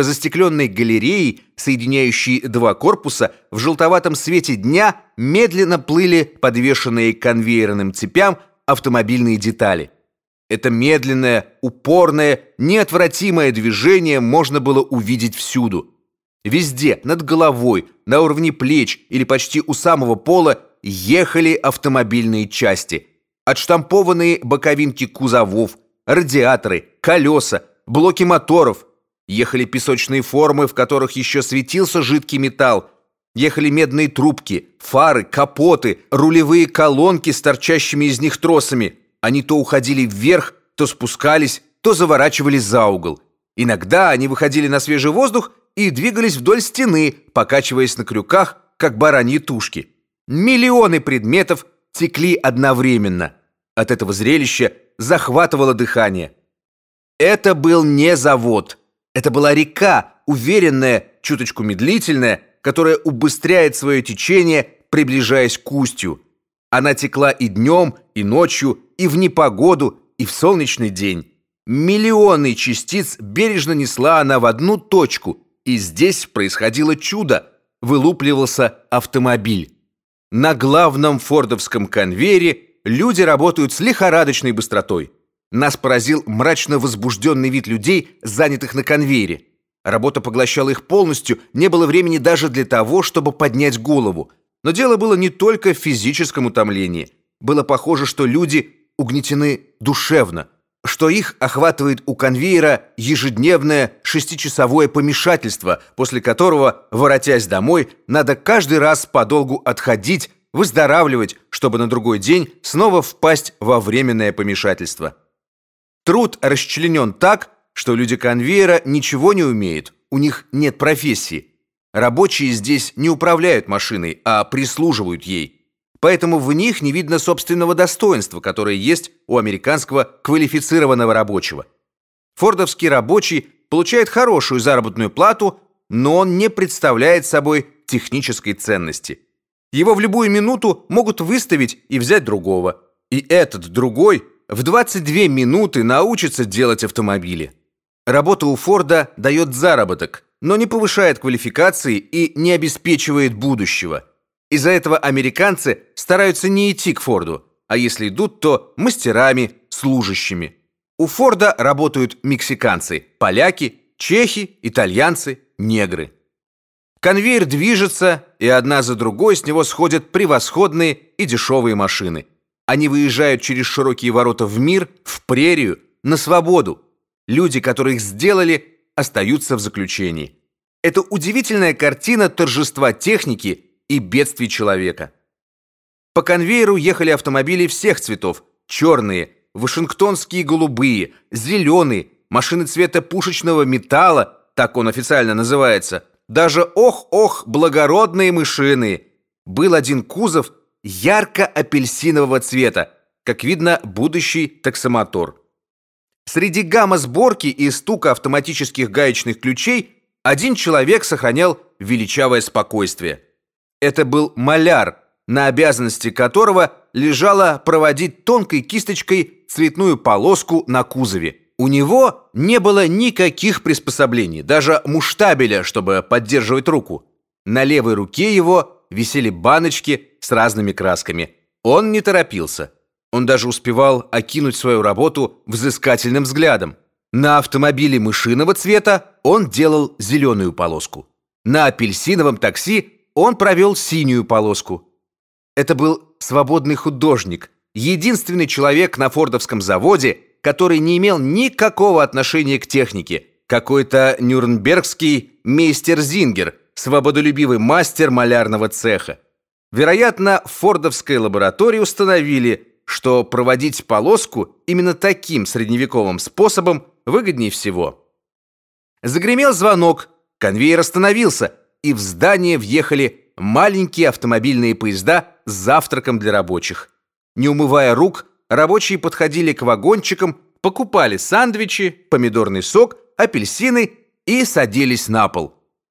По застекленной галерее, соединяющей два корпуса, в желтоватом свете дня медленно плыли подвешенные конвейерным цепям автомобильные детали. Это медленное, упорное, неотвратимое движение можно было увидеть всюду. Везде, над головой, на уровне плеч или почти у самого пола ехали автомобильные части. Отштампованные боковинки кузовов, радиаторы, колеса, блоки моторов. Ехали песочные формы, в которых еще светился жидкий металл. Ехали медные трубки, фары, капоты, рулевые колонки с торчащими из них тросами. Они то уходили вверх, то спускались, то заворачивались за угол. Иногда они выходили на свежий воздух и двигались вдоль стены, покачиваясь на крюках, как бараньи тушки. Миллионы предметов текли одновременно. От этого зрелища захватывало дыхание. Это был не завод. Это была река, уверенная, чуточку медлительная, которая убыстряет свое течение, приближаясь к устью. Она текла и днем, и ночью, и в непогоду, и в солнечный день. Миллионы частиц бережно несла она в одну точку, и здесь происходило чудо. Вылупливался автомобиль. На главном фордовском конвейере люди работают с лихорадочной быстротой. Нас поразил мрачно возбужденный вид людей, занятых на конвейере. Работа поглощала их полностью, не было времени даже для того, чтобы поднять голову. Но дело было не только в физическом утомлении. Было похоже, что люди угнетены душевно, что их охватывает у конвейера ежедневное шестичасовое помешательство, после которого, воротясь домой, надо каждый раз подолгу отходить, выздоравливать, чтобы на другой день снова впасть во временное помешательство. Труд расчленен так, что люди конвейера ничего не умеют, у них нет профессии. Рабочие здесь не управляют машиной, а прислуживают ей. Поэтому в них не видно собственного достоинства, которое есть у американского квалифицированного рабочего. Фордовский рабочий получает хорошую заработную плату, но он не представляет собой технической ценности. Его в любую минуту могут выставить и взять другого. И этот другой в 22 минуты научится делать автомобили. Работа у Форда дает заработок, но не повышает квалификации и не обеспечивает будущего. Из-за этого американцы стараются не идти к Форду, а если идут, то мастерами, служащими. У Форда работают мексиканцы, поляки, чехи, итальянцы, негры. Конвейер движется, и одна за другой с него сходят превосходные и дешевые машины. Они выезжают через широкие ворота в мир, в прерию, на свободу. Люди, которые их сделали, остаются в заключении. Это удивительная картина торжества техники и бедствий человека. По конвейеру ехали автомобили всех цветов: черные, вашингтонские голубые, зеленые, машины цвета пушечного металла, так он официально называется. Даже ох-ох, благородные машины. Был один кузов ярко-апельсинового цвета, как видно, будущий таксомотор. Среди гамма сборки и стука автоматических гаечных ключей один человек сохранял величавое спокойствие. Это был маляр, на обязанности которого лежало проводить тонкой кисточкой цветную полоску на кузове. У него не было никаких приспособлений, даже муштабеля, чтобы поддерживать руку. На левой руке его висели баночки с разными красками. Он не торопился. Он даже успевал окинуть свою работу взыскательным взглядом. На автомобиле мышиного цвета он делал зеленую полоску. На апельсиновом такси он провел синюю полоску. Это был свободный художник, единственный человек на фордовском заводе, который не имел никакого отношения к технике. Какой-то нюрнбергский мейстер Зингер, свободолюбивый мастер малярного цеха. Вероятно, в фордовской лаборатории установили, что проводить полоску именно таким средневековым способом выгоднее всего. Загремел звонок, конвейер остановился, и в здание въехали маленькие автомобильные поезда с завтраком для рабочих. Не умывая рук, рабочие подходили к вагончикам, покупали сандвичи, помидорный сок, апельсины и садились на пол.